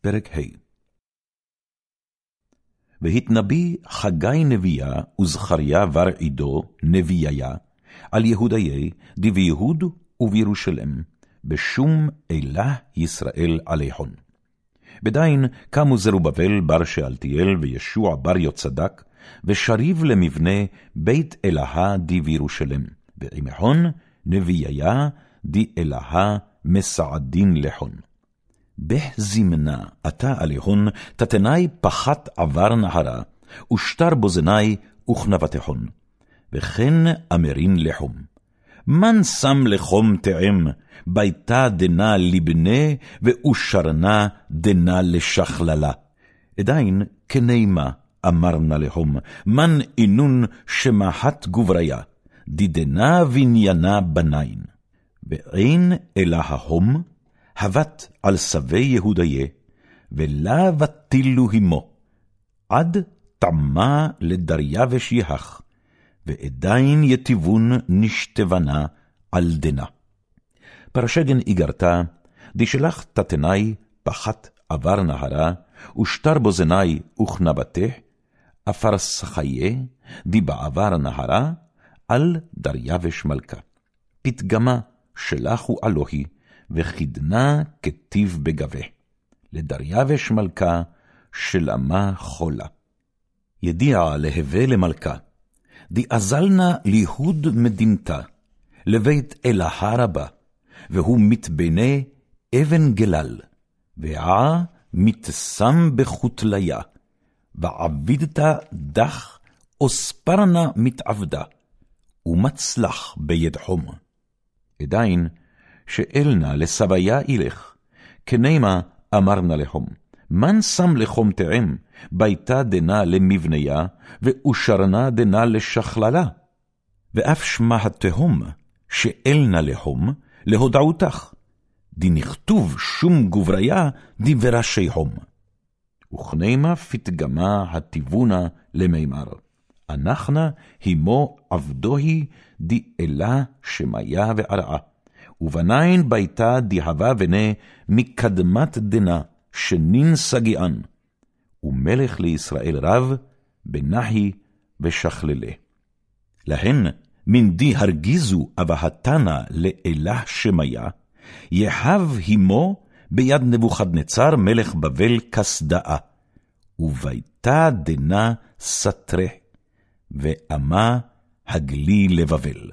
פרק ה' והתנביא חגי נביאה וזכריה בר עידו נביאיה על יהודיי דביהוד ובירושלם, בשום אלה ישראל עליהון. בדין קמו זרובבל בר שאלתיאל וישוע בר יוצדק, ושריב למבנה בית אלהה די בירושלם, ועמהון נביאיה די אלהה מסעדין לחון. בחזמנה עתה עליהון, תתנאי פחת עבר נהרה, ושטר בוזני וכנבתהון. וכן אמרין לחום. מן שם לחום תאם, ביתה דנה לבנה, ואושרנה דנה לשכללה. עדיין כנימה אמרנה לחום, מן אינון שמחת גובריה, דידנה בניינה בניין. ואין אלא ההום, הבט על שבי יהודיה, ולה ותילו עמו, עד טמא לדריווש יהך, ועדיין יטיבון נשתבנה על דנה. פרשגן איגרתה, דשלח תתנאי פחת עבר נהרה, ושטר בוזני וכנבתך, אפרסחיה, דבעבר נהרה, על דריווש מלכה. פתגמה שלחו אלוהי, וכדנה כתיב בגבה. לדריווש מלכה, שלמה חולה. ידיע להווה למלכה, דאזלנה ליהוד מדינתה, לבית אלהה רבה, והוא מתבנה אבן גלל, ועה מתשם בחוטליה, ועבידת דח, אוספרנה מתעבדה, ומצלח ביד חום. עדיין, שאלנה לסביה ילך, כנימה אמרנה לחום, מן שם לחום תאם, ביתה דנה למבניה, ואושרנה דנה לשכללה. ואף שמה התהום, שאלנה לחום, להודעותך, דנכתוב שום גובריה דבראשי הום. וכנימה פתגמה הטיבונה למימר, אנחנה הימו עבדוהי דאלה שמיה וערעה. ובניין ביתה דהבה בנה מקדמת דנה, שנין סגיען, ומלך לישראל רב, בנחי ושכללה. להן מנדי הרגיזו אבהתנה לאלה שמיה, יחב הימו ביד נבוכדנצר מלך בבל כסדאה, וביתה דנה סתרה, ואמה הגלי לבבל.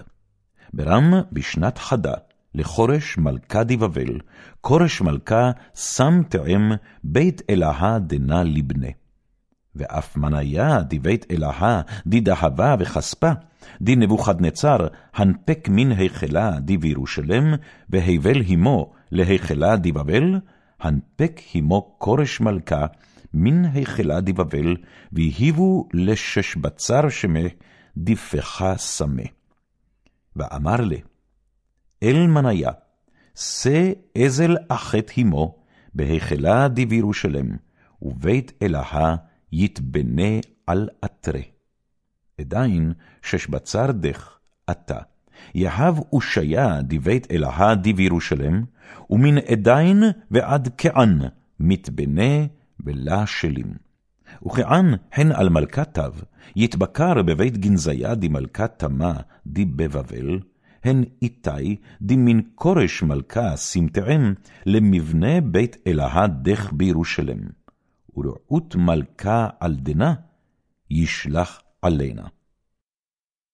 ברם בשנת חדה, לחורש מלכה דבבל, כורש מלכה שם תאם בית אלהה דנה לבנה. ואף מניה דבית אלהה דדהבה וכספה, דנבוכדנצר הנפק מן היכלה דבירושלם, והבל הימו להיכלה דבבל, הנפק הימו כורש מלכה מן היכלה דבבל, והיבו לשש בצר שמה, דפחה סמה. ואמר לה, אל מניה, שא אזל אחת הימו, בהיכלה דבירושלם, ובית אלהה יתבנה על אתרי. עדיין ששבצר דך עתה, יהב אושיה דבית אלהה דבירושלם, ומן עדיין ועד כען מתבנה בלה שלים. וכען הן על מלכת תו, יתבקר בבית גנזיה דמלכת תמה דבבבל, הן איתי דמין כורש מלכה סמטעם למבנה בית אלהה דך בירושלם. ורעות מלכה על דנה ישלח עלינה.